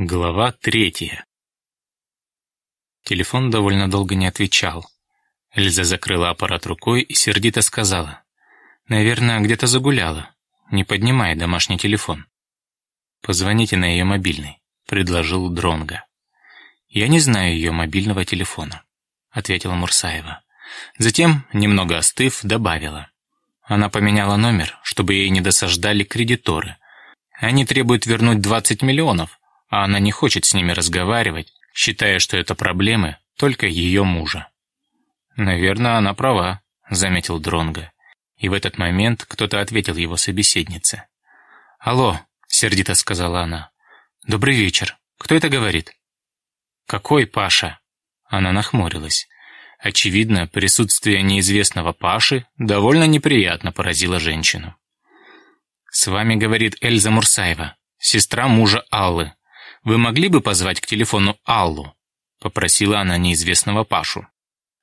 Глава третья. Телефон довольно долго не отвечал. Эльза закрыла аппарат рукой и сердито сказала. «Наверное, где-то загуляла. Не поднимай домашний телефон». «Позвоните на ее мобильный», — предложил Дронга. «Я не знаю ее мобильного телефона», — ответила Мурсаева. Затем, немного остыв, добавила. Она поменяла номер, чтобы ей не досаждали кредиторы. Они требуют вернуть 20 миллионов, а она не хочет с ними разговаривать, считая, что это проблемы только ее мужа. «Наверное, она права», — заметил Дронго. И в этот момент кто-то ответил его собеседнице. «Алло», — сердито сказала она. «Добрый вечер. Кто это говорит?» «Какой Паша?» Она нахмурилась. Очевидно, присутствие неизвестного Паши довольно неприятно поразило женщину. «С вами говорит Эльза Мурсаева, сестра мужа Аллы. «Вы могли бы позвать к телефону Аллу?» — попросила она неизвестного Пашу.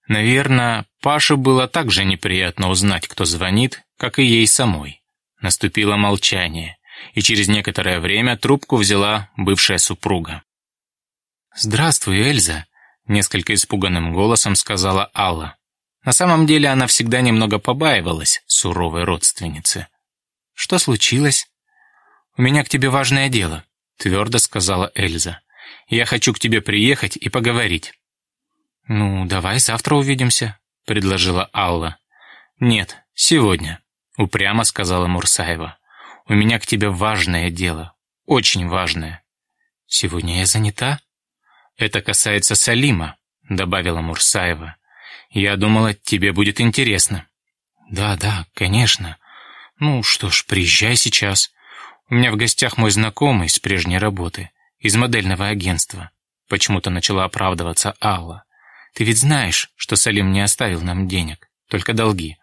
Наверное, Паше было так же неприятно узнать, кто звонит, как и ей самой. Наступило молчание, и через некоторое время трубку взяла бывшая супруга. «Здравствуй, Эльза», — несколько испуганным голосом сказала Алла. На самом деле она всегда немного побаивалась суровой родственницы. «Что случилось?» «У меня к тебе важное дело. — твердо сказала Эльза. «Я хочу к тебе приехать и поговорить». «Ну, давай завтра увидимся», — предложила Алла. «Нет, сегодня», — упрямо сказала Мурсаева. «У меня к тебе важное дело, очень важное». «Сегодня я занята?» «Это касается Салима», — добавила Мурсаева. «Я думала, тебе будет интересно». «Да, да, конечно. Ну что ж, приезжай сейчас. У меня в гостях мой знакомый с прежней работы, из модельного агентства. Почему-то начала оправдываться Алла. Ты ведь знаешь, что Салим не оставил нам денег, только долги.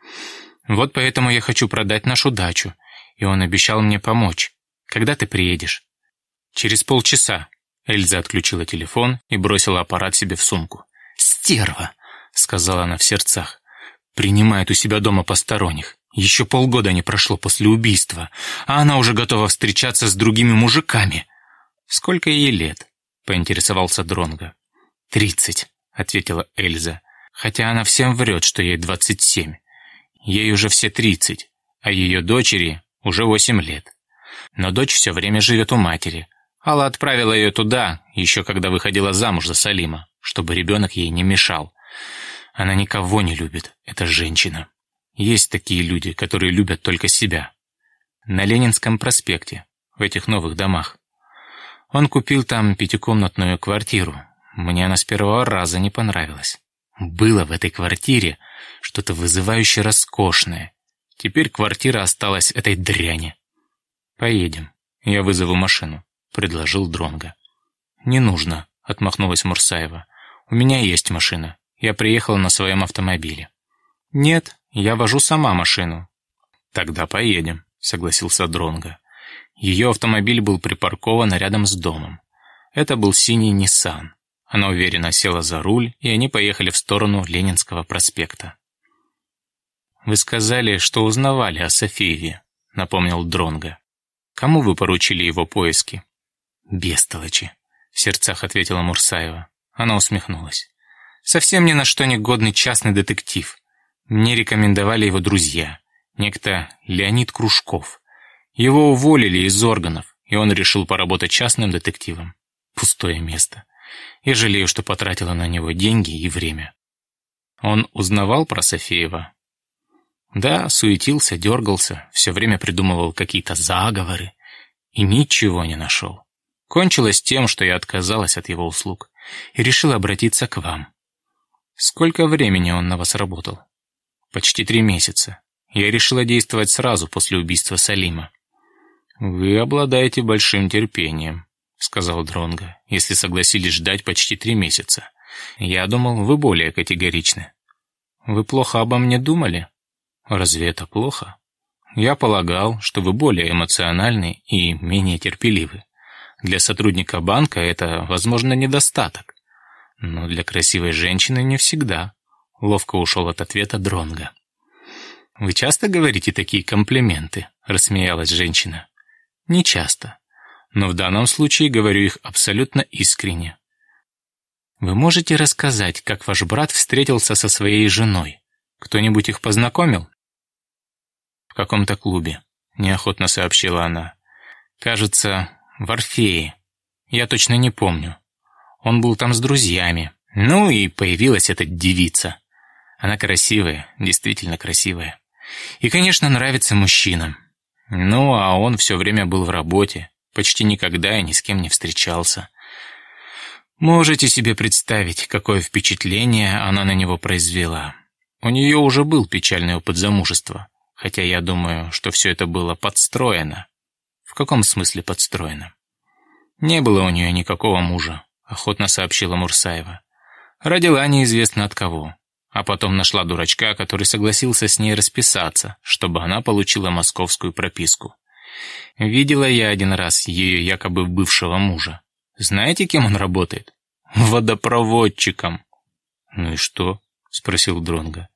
Вот поэтому я хочу продать нашу дачу, и он обещал мне помочь. Когда ты приедешь? Через полчаса. Эльза отключила телефон и бросила аппарат себе в сумку. «Стерва!» — сказала она в сердцах. «Принимает у себя дома посторонних. Еще полгода не прошло после убийства, а она уже готова встречаться с другими мужиками. Сколько ей лет? поинтересовался Дронго. «Тридцать», — ответила Эльза, хотя она всем врет, что ей двадцать семь. Ей уже все тридцать, а ее дочери уже восемь лет. Но дочь все время живет у матери. Алла отправила ее туда, еще когда выходила замуж за Салима, чтобы ребенок ей не мешал. Она никого не любит, эта женщина. Есть такие люди, которые любят только себя. На Ленинском проспекте, в этих новых домах. Он купил там пятикомнатную квартиру. Мне она с первого раза не понравилась. Было в этой квартире что-то вызывающе роскошное. Теперь квартира осталась этой дряни. «Поедем. Я вызову машину», — предложил Дронга. «Не нужно», — отмахнулась Мурсаева. «У меня есть машина. Я приехала на своем автомобиле». «Нет, я вожу сама машину». «Тогда поедем», — согласился Дронго. Ее автомобиль был припаркован рядом с домом. Это был синий Nissan. Она уверенно села за руль, и они поехали в сторону Ленинского проспекта. «Вы сказали, что узнавали о Софиеве», — напомнил Дронго. «Кому вы поручили его поиски?» «Бестолочи», — в сердцах ответила Мурсаева. Она усмехнулась. «Совсем ни на что не годный частный детектив. Мне рекомендовали его друзья, некто Леонид Кружков. Его уволили из органов, и он решил поработать частным детективом. Пустое место. Я жалею, что потратила на него деньги и время. Он узнавал про Софеева? Да, суетился, дергался, все время придумывал какие-то заговоры и ничего не нашел. Кончилось тем, что я отказалась от его услуг и решила обратиться к вам. Сколько времени он на вас работал? Почти три месяца. Я решила действовать сразу после убийства Салима. «Вы обладаете большим терпением», — сказал Дронго, «если согласились ждать почти три месяца. Я думал, вы более категоричны». «Вы плохо обо мне думали?» «Разве это плохо?» «Я полагал, что вы более эмоциональны и менее терпеливы. Для сотрудника банка это, возможно, недостаток. Но для красивой женщины не всегда». Ловко ушел от ответа Дронга. «Вы часто говорите такие комплименты?» — рассмеялась женщина. «Не часто. но в данном случае говорю их абсолютно искренне. Вы можете рассказать, как ваш брат встретился со своей женой? Кто-нибудь их познакомил? В каком-то клубе, неохотно сообщила она. Кажется, в Орфее. Я точно не помню. Он был там с друзьями. Ну и появилась эта девица. Она красивая, действительно красивая. И, конечно, нравится мужчинам. Ну, а он все время был в работе, почти никогда и ни с кем не встречался. Можете себе представить, какое впечатление она на него произвела. У нее уже был печальный опыт замужества, хотя я думаю, что все это было подстроено. В каком смысле подстроено? Не было у нее никакого мужа, охотно сообщила Мурсаева. Родила неизвестно от кого а потом нашла дурачка, который согласился с ней расписаться, чтобы она получила московскую прописку. Видела я один раз ее якобы бывшего мужа. Знаете, кем он работает? Водопроводчиком. Ну и что? спросил Дронга.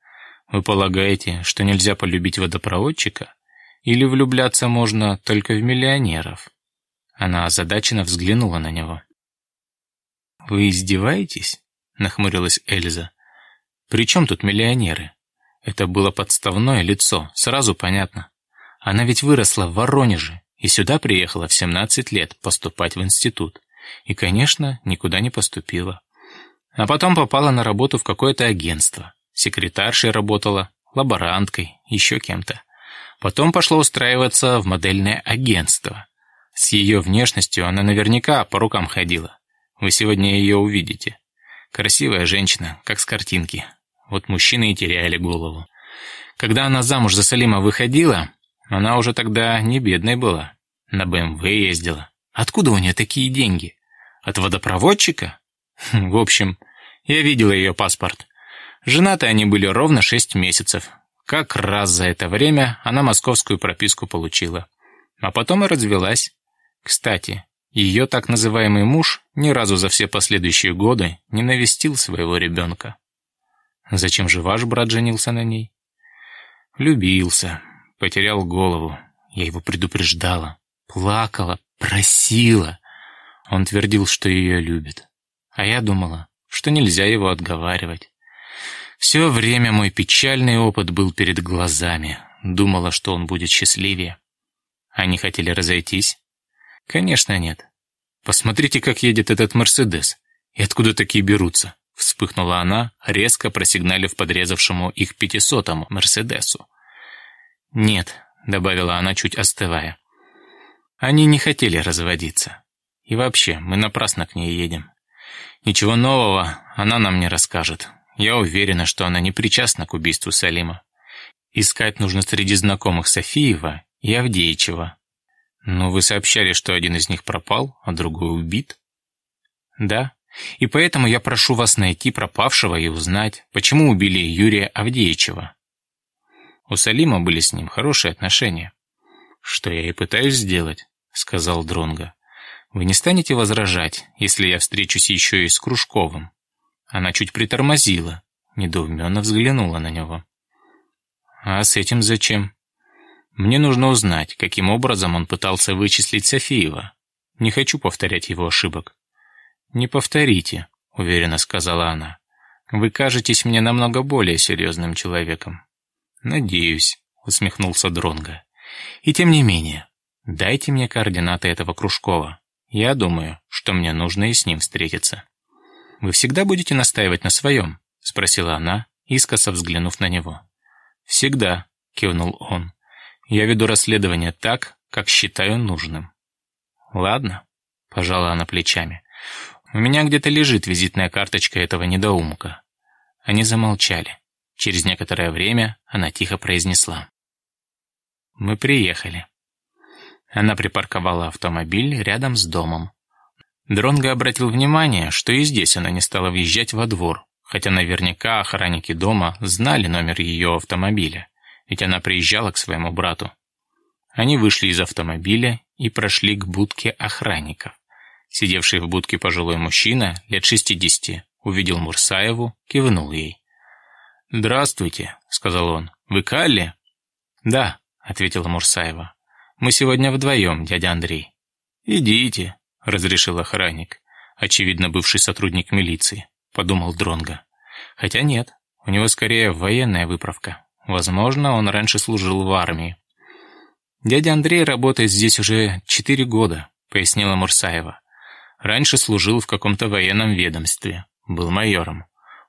Вы полагаете, что нельзя полюбить водопроводчика? Или влюбляться можно только в миллионеров? Она озадаченно взглянула на него. Вы издеваетесь? нахмурилась Эльза. При чем тут миллионеры? Это было подставное лицо, сразу понятно. Она ведь выросла в Воронеже и сюда приехала в 17 лет поступать в институт. И, конечно, никуда не поступила. А потом попала на работу в какое-то агентство. Секретаршей работала, лаборанткой, еще кем-то. Потом пошла устраиваться в модельное агентство. С ее внешностью она наверняка по рукам ходила. Вы сегодня ее увидите. Красивая женщина, как с картинки. Вот мужчины и теряли голову. Когда она замуж за Салима выходила, она уже тогда не бедной была. На БМВ ездила. Откуда у нее такие деньги? От водопроводчика? В общем, я видела ее паспорт. Женаты они были ровно шесть месяцев. Как раз за это время она московскую прописку получила. А потом и развелась. Кстати, ее так называемый муж ни разу за все последующие годы не навестил своего ребенка. Зачем же ваш брат женился на ней? Любился, потерял голову. Я его предупреждала, плакала, просила. Он твердил, что ее любит. А я думала, что нельзя его отговаривать. Все время мой печальный опыт был перед глазами. Думала, что он будет счастливее. Они хотели разойтись? Конечно, нет. Посмотрите, как едет этот Мерседес. И откуда такие берутся? Вспыхнула она, резко просигналив подрезавшему их пятисотому Мерседесу. «Нет», — добавила она, чуть остывая. «Они не хотели разводиться. И вообще, мы напрасно к ней едем. Ничего нового она нам не расскажет. Я уверена, что она не причастна к убийству Салима. Искать нужно среди знакомых Софиева и Авдеичева. Но вы сообщали, что один из них пропал, а другой убит?» «Да», и поэтому я прошу вас найти пропавшего и узнать, почему убили Юрия Авдеичева. У Салима были с ним хорошие отношения. Что я и пытаюсь сделать, сказал Дронга. Вы не станете возражать, если я встречусь еще и с Кружковым? Она чуть притормозила, недоуменно взглянула на него. А с этим зачем? Мне нужно узнать, каким образом он пытался вычислить Софиева. Не хочу повторять его ошибок. «Не повторите», — уверенно сказала она. «Вы кажетесь мне намного более серьезным человеком». «Надеюсь», — усмехнулся Дронга. «И тем не менее, дайте мне координаты этого Кружкова. Я думаю, что мне нужно и с ним встретиться». «Вы всегда будете настаивать на своем?» — спросила она, искоса взглянув на него. «Всегда», — кивнул он. «Я веду расследование так, как считаю нужным». «Ладно», — пожала она плечами. У меня где-то лежит визитная карточка этого недоумка». Они замолчали. Через некоторое время она тихо произнесла. «Мы приехали». Она припарковала автомобиль рядом с домом. Дронго обратил внимание, что и здесь она не стала въезжать во двор, хотя наверняка охранники дома знали номер ее автомобиля, ведь она приезжала к своему брату. Они вышли из автомобиля и прошли к будке охранников. Сидевший в будке пожилой мужчина, лет шестидесяти, увидел Мурсаеву, кивнул ей. «Здравствуйте», — сказал он. «Вы Калли?» «Да», — ответила Мурсаева. «Мы сегодня вдвоем, дядя Андрей». «Идите», — разрешил охранник, очевидно, бывший сотрудник милиции, подумал Дронга. Хотя нет, у него скорее военная выправка. Возможно, он раньше служил в армии. «Дядя Андрей работает здесь уже четыре года», — пояснила Мурсаева. «Раньше служил в каком-то военном ведомстве, был майором.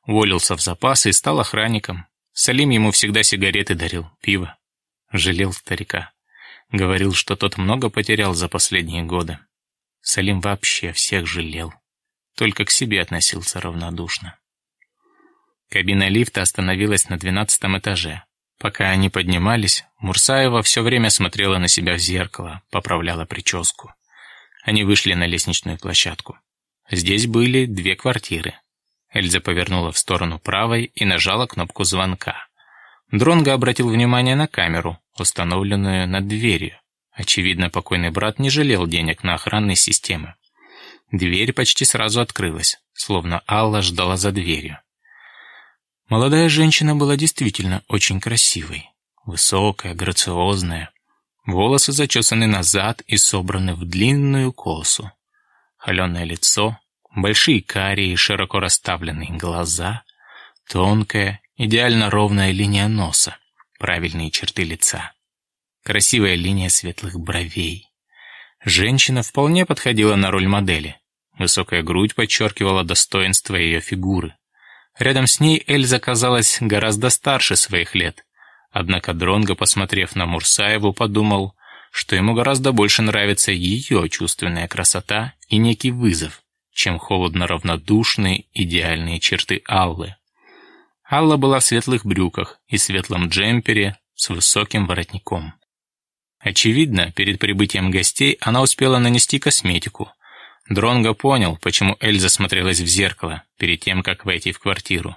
Уволился в запасы и стал охранником. Салим ему всегда сигареты дарил, пиво. Жалел старика. Говорил, что тот много потерял за последние годы. Салим вообще всех жалел. Только к себе относился равнодушно. Кабина лифта остановилась на двенадцатом этаже. Пока они поднимались, Мурсаева все время смотрела на себя в зеркало, поправляла прическу. Они вышли на лестничную площадку. Здесь были две квартиры. Эльза повернула в сторону правой и нажала кнопку звонка. Дронго обратил внимание на камеру, установленную над дверью. Очевидно, покойный брат не жалел денег на охранные системы. Дверь почти сразу открылась, словно Алла ждала за дверью. Молодая женщина была действительно очень красивой. Высокая, грациозная. Волосы зачесаны назад и собраны в длинную косу. Холеное лицо, большие карие, широко расставленные глаза, тонкая, идеально ровная линия носа, правильные черты лица, красивая линия светлых бровей. Женщина вполне подходила на роль модели. Высокая грудь подчеркивала достоинство ее фигуры. Рядом с ней Эльза казалась гораздо старше своих лет. Однако Дронго, посмотрев на Мурсаеву, подумал, что ему гораздо больше нравится ее чувственная красота и некий вызов, чем холодно-равнодушные идеальные черты Аллы. Алла была в светлых брюках и светлом джемпере с высоким воротником. Очевидно, перед прибытием гостей она успела нанести косметику, Дронго понял, почему Эльза смотрелась в зеркало перед тем, как войти в квартиру.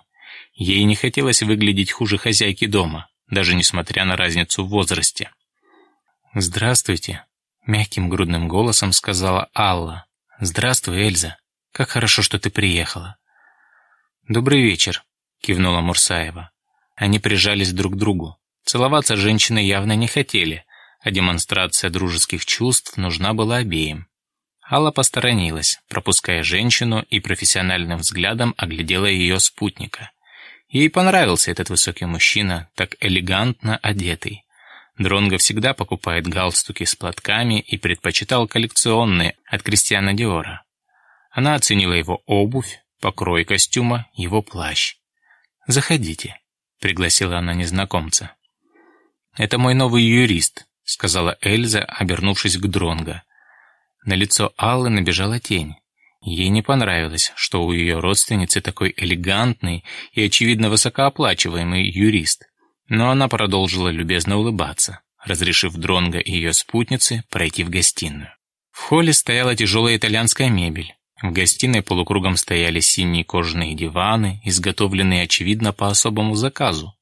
Ей не хотелось выглядеть хуже хозяйки дома, даже несмотря на разницу в возрасте. «Здравствуйте», — мягким грудным голосом сказала Алла. «Здравствуй, Эльза. Как хорошо, что ты приехала». «Добрый вечер», — кивнула Мурсаева. Они прижались друг к другу. Целоваться женщины явно не хотели, а демонстрация дружеских чувств нужна была обеим. Алла посторонилась, пропуская женщину и профессиональным взглядом оглядела ее спутника. Ей понравился этот высокий мужчина, так элегантно одетый. Дронго всегда покупает галстуки с платками и предпочитал коллекционные от Кристиана Диора. Она оценила его обувь, покрой костюма, его плащ. «Заходите», — пригласила она незнакомца. «Это мой новый юрист», — сказала Эльза, обернувшись к Дронго. На лицо Аллы набежала тень. Ей не понравилось, что у ее родственницы такой элегантный и, очевидно, высокооплачиваемый юрист. Но она продолжила любезно улыбаться, разрешив Дронго и ее спутнице пройти в гостиную. В холле стояла тяжелая итальянская мебель. В гостиной полукругом стояли синие кожаные диваны, изготовленные, очевидно, по особому заказу.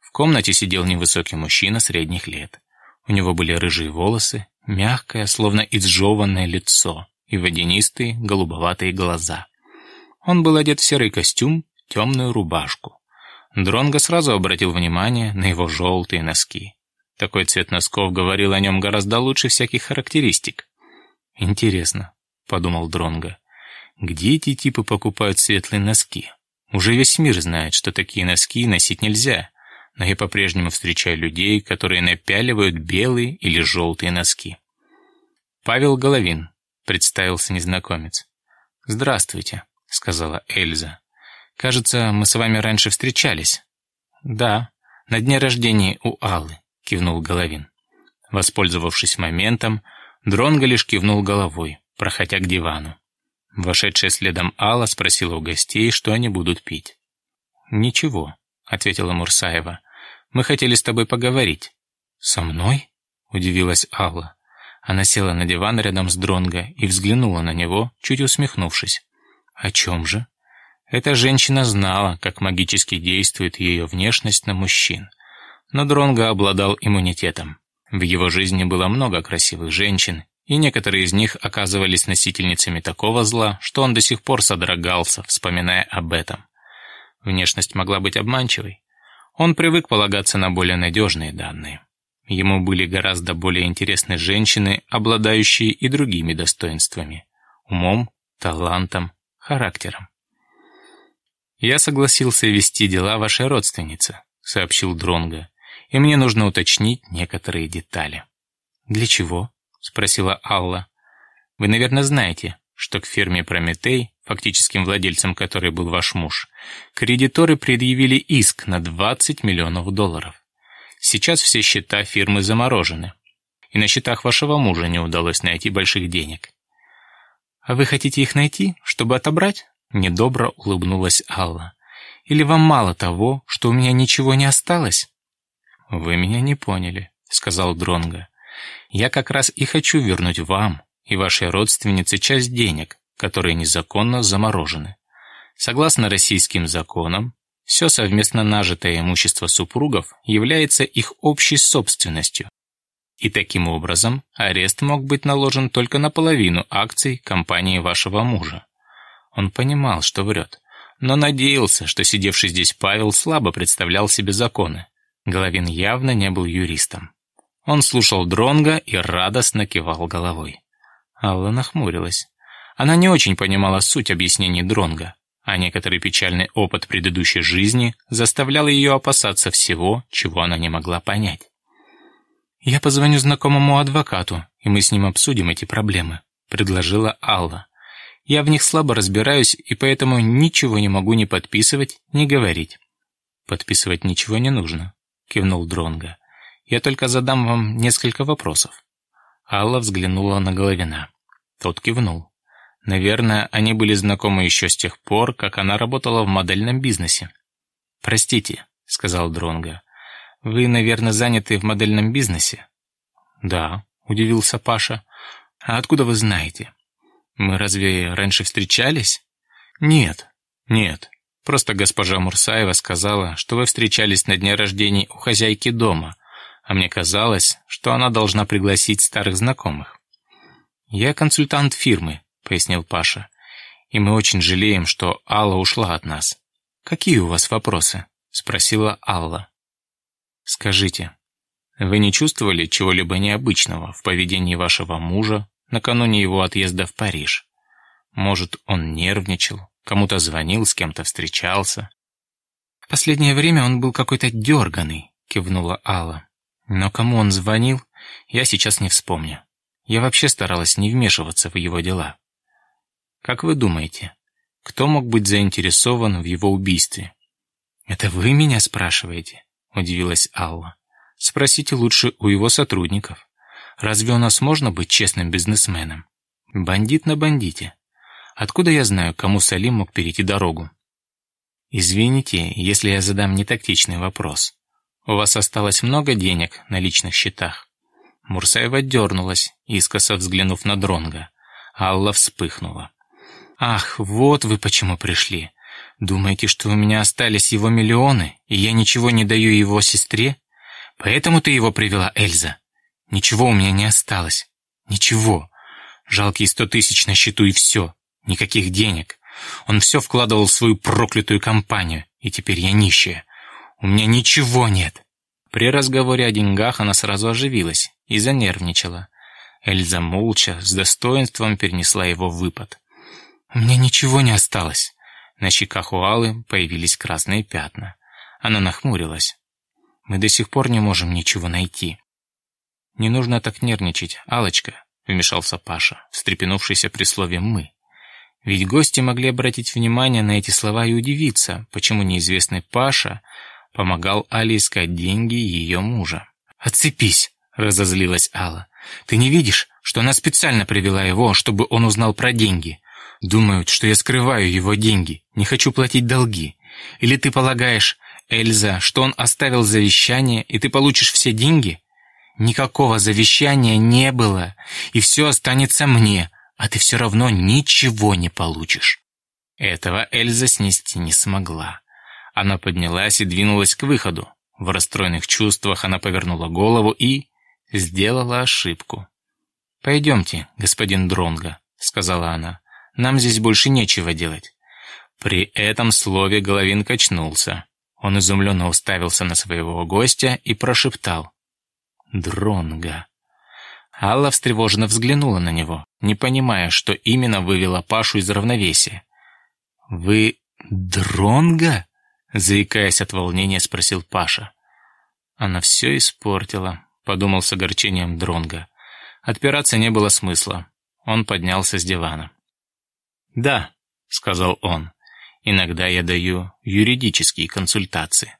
В комнате сидел невысокий мужчина средних лет. У него были рыжие волосы, мягкое, словно изжеванное лицо и водянистые голубоватые глаза. Он был одет в серый костюм, темную рубашку. Дронго сразу обратил внимание на его желтые носки. Такой цвет носков говорил о нем гораздо лучше всяких характеристик. «Интересно», — подумал Дронго, — «где эти типы покупают светлые носки? Уже весь мир знает, что такие носки носить нельзя, но я по-прежнему встречаю людей, которые напяливают белые или желтые носки. «Павел Головин», — представился незнакомец. «Здравствуйте», — сказала Эльза. «Кажется, мы с вами раньше встречались». «Да, на дне рождения у Аллы», — кивнул Головин. Воспользовавшись моментом, Дронго лишь кивнул головой, проходя к дивану. Вошедшая следом Алла спросила у гостей, что они будут пить. «Ничего», — ответила Мурсаева. «Мы хотели с тобой поговорить». «Со мной?» — удивилась Алла. Она села на диван рядом с Дронго и взглянула на него, чуть усмехнувшись. «О чем же?» Эта женщина знала, как магически действует ее внешность на мужчин. Но Дронго обладал иммунитетом. В его жизни было много красивых женщин, и некоторые из них оказывались носительницами такого зла, что он до сих пор содрогался, вспоминая об этом. Внешность могла быть обманчивой. Он привык полагаться на более надежные данные. Ему были гораздо более интересны женщины, обладающие и другими достоинствами – умом, талантом, характером. «Я согласился вести дела вашей родственницы», — сообщил Дронго, «и мне нужно уточнить некоторые детали». «Для чего?» — спросила Алла. «Вы, наверное, знаете, что к фирме «Прометей», фактическим владельцем которой был ваш муж, кредиторы предъявили иск на 20 миллионов долларов. Сейчас все счета фирмы заморожены, и на счетах вашего мужа не удалось найти больших денег. «А вы хотите их найти, чтобы отобрать?» Недобро улыбнулась Алла. «Или вам мало того, что у меня ничего не осталось?» «Вы меня не поняли», — сказал Дронго. «Я как раз и хочу вернуть вам и вашей родственнице часть денег, которые незаконно заморожены. Согласно российским законам, все совместно нажитое имущество супругов является их общей собственностью. И таким образом арест мог быть наложен только на половину акций компании вашего мужа. Он понимал, что врет, но надеялся, что сидевший здесь Павел слабо представлял себе законы. Головин явно не был юристом. Он слушал Дронга и радостно кивал головой. Алла нахмурилась. Она не очень понимала суть объяснений Дронга, а некоторый печальный опыт предыдущей жизни заставлял ее опасаться всего, чего она не могла понять. «Я позвоню знакомому адвокату, и мы с ним обсудим эти проблемы», — предложила Алла. «Я в них слабо разбираюсь, и поэтому ничего не могу ни подписывать, ни говорить». «Подписывать ничего не нужно», — кивнул Дронга. «Я только задам вам несколько вопросов». Алла взглянула на Головина. Тот кивнул. Наверное, они были знакомы еще с тех пор, как она работала в модельном бизнесе. «Простите», — сказал Дронга. Вы, наверное, заняты в модельном бизнесе?» «Да», — удивился Паша. «А откуда вы знаете? Мы разве раньше встречались?» «Нет, нет. Просто госпожа Мурсаева сказала, что вы встречались на дне рождения у хозяйки дома, а мне казалось, что она должна пригласить старых знакомых». «Я консультант фирмы», — пояснил Паша. «И мы очень жалеем, что Алла ушла от нас». «Какие у вас вопросы?» — спросила Алла. Скажите, вы не чувствовали чего-либо необычного в поведении вашего мужа накануне его отъезда в Париж? Может, он нервничал, кому-то звонил, с кем-то встречался? В последнее время он был какой-то дерганый, кивнула Алла. Но кому он звонил, я сейчас не вспомню. Я вообще старалась не вмешиваться в его дела. Как вы думаете, кто мог быть заинтересован в его убийстве? Это вы меня спрашиваете? — удивилась Алла. «Спросите лучше у его сотрудников. Разве у нас можно быть честным бизнесменом? Бандит на бандите. Откуда я знаю, кому Салим мог перейти дорогу?» «Извините, если я задам нетактичный вопрос. У вас осталось много денег на личных счетах?» Мурсаева дернулась, искоса взглянув на Дронга. Алла вспыхнула. «Ах, вот вы почему пришли. Думаете, что у меня остались его миллионы, и я ничего не даю его сестре? Поэтому ты его привела, Эльза? Ничего у меня не осталось. Ничего. Жалкие сто тысяч на счету и все. Никаких денег. Он все вкладывал в свою проклятую компанию, и теперь я нищая. У меня ничего нет. При разговоре о деньгах она сразу оживилась и занервничала. Эльза молча, с достоинством перенесла его выпад. «У меня ничего не осталось. На щеках у Аллы появились красные пятна. Она нахмурилась. «Мы до сих пор не можем ничего найти». «Не нужно так нервничать, алочка вмешался Паша, встрепенувшийся при слове «мы». Ведь гости могли обратить внимание на эти слова и удивиться, почему неизвестный Паша помогал Але искать деньги ее мужа. «Отцепись!» — разозлилась Алла. «Ты не видишь, что она специально привела его, чтобы он узнал про деньги? Думают, что я скрываю его деньги, не хочу платить долги. Или ты полагаешь, Эльза, что он оставил завещание, и ты получишь все деньги? Никакого завещания не было, и все останется мне, а ты все равно ничего не получишь». Этого Эльза снести не смогла. Она поднялась и двинулась к выходу. В расстроенных чувствах она повернула голову и... сделала ошибку. «Пойдемте, господин Дронго», — сказала она. Нам здесь больше нечего делать». При этом слове Головин качнулся. Он изумленно уставился на своего гостя и прошептал. Дронга. Алла встревоженно взглянула на него, не понимая, что именно вывело Пашу из равновесия. «Вы Дронга?» — заикаясь от волнения, спросил Паша. «Она все испортила», — подумал с огорчением Дронга. Отпираться не было смысла. Он поднялся с дивана. «Да», — сказал он, — «иногда я даю юридические консультации».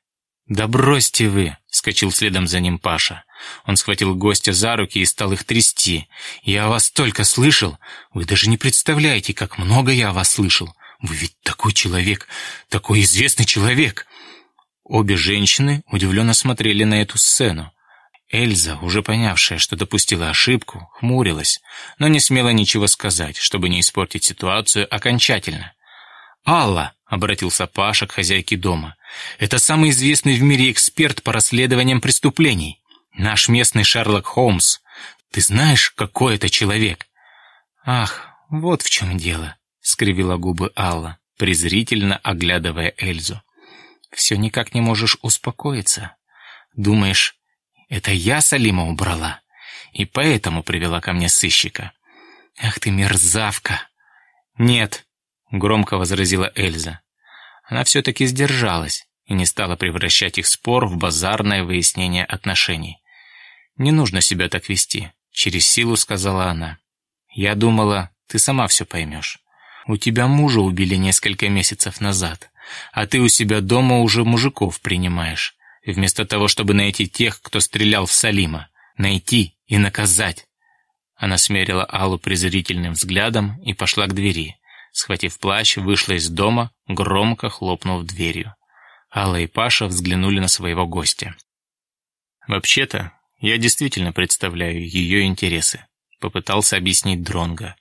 «Да бросьте вы!» — вскочил следом за ним Паша. Он схватил гостя за руки и стал их трясти. «Я о вас только слышал. Вы даже не представляете, как много я о вас слышал. Вы ведь такой человек, такой известный человек!» Обе женщины удивленно смотрели на эту сцену. Эльза, уже понявшая, что допустила ошибку, хмурилась, но не смела ничего сказать, чтобы не испортить ситуацию окончательно. «Алла!» — обратился Паша к хозяйке дома. «Это самый известный в мире эксперт по расследованиям преступлений. Наш местный Шерлок Холмс. Ты знаешь, какой это человек?» «Ах, вот в чем дело», — скривила губы Алла, презрительно оглядывая Эльзу. «Все никак не можешь успокоиться. Думаешь, это я Салима убрала, и поэтому привела ко мне сыщика. Ах ты мерзавка!» «Нет», громко возразила Эльза. Она все-таки сдержалась и не стала превращать их спор в базарное выяснение отношений. «Не нужно себя так вести», — через силу сказала она. «Я думала, ты сама все поймешь. У тебя мужа убили несколько месяцев назад, а ты у себя дома уже мужиков принимаешь, вместо того, чтобы найти тех, кто стрелял в Салима. Найти и наказать». Она смерила Аллу презрительным взглядом и пошла к двери. Схватив плащ, вышла из дома, громко хлопнув дверью. Алла и Паша взглянули на своего гостя. «Вообще-то, я действительно представляю ее интересы», — попытался объяснить Дронга.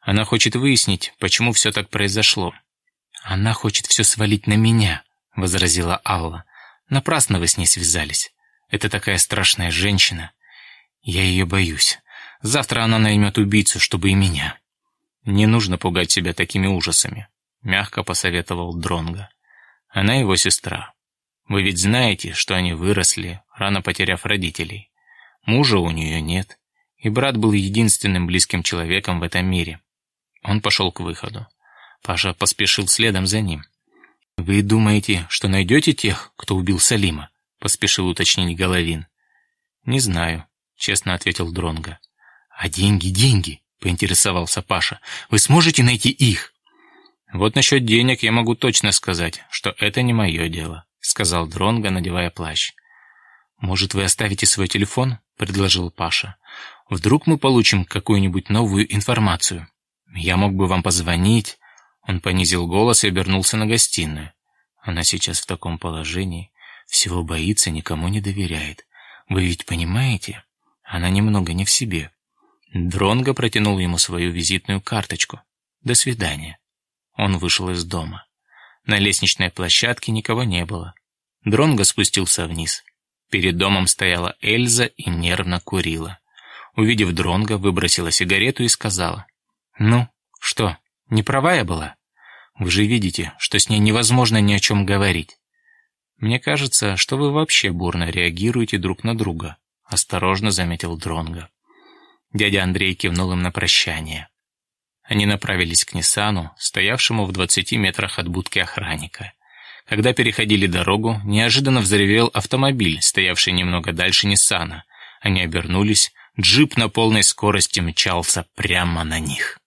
«Она хочет выяснить, почему все так произошло». «Она хочет все свалить на меня», — возразила Алла. «Напрасно вы с ней связались. Это такая страшная женщина. Я ее боюсь. Завтра она наймет убийцу, чтобы и меня». «Не нужно пугать себя такими ужасами», — мягко посоветовал Дронга. «Она его сестра. Вы ведь знаете, что они выросли, рано потеряв родителей. Мужа у нее нет, и брат был единственным близким человеком в этом мире». Он пошел к выходу. Паша поспешил следом за ним. «Вы думаете, что найдете тех, кто убил Салима?» — поспешил уточнить Головин. «Не знаю», — честно ответил Дронга. «А деньги, деньги!» поинтересовался Паша. «Вы сможете найти их?» «Вот насчет денег я могу точно сказать, что это не мое дело», сказал Дронго, надевая плащ. «Может, вы оставите свой телефон?» — предложил Паша. «Вдруг мы получим какую-нибудь новую информацию? Я мог бы вам позвонить». Он понизил голос и обернулся на гостиную. Она сейчас в таком положении, всего боится, никому не доверяет. Вы ведь понимаете? Она немного не в себе. Дронго протянул ему свою визитную карточку. «До свидания». Он вышел из дома. На лестничной площадке никого не было. Дронго спустился вниз. Перед домом стояла Эльза и нервно курила. Увидев Дронго, выбросила сигарету и сказала. «Ну, что, не права я была? Вы же видите, что с ней невозможно ни о чем говорить. Мне кажется, что вы вообще бурно реагируете друг на друга», осторожно заметил Дронго. Дядя Андрей кивнул им на прощание. Они направились к Ниссану, стоявшему в двадцати метрах от будки охранника. Когда переходили дорогу, неожиданно взревел автомобиль, стоявший немного дальше Ниссана. Они обернулись, джип на полной скорости мчался прямо на них.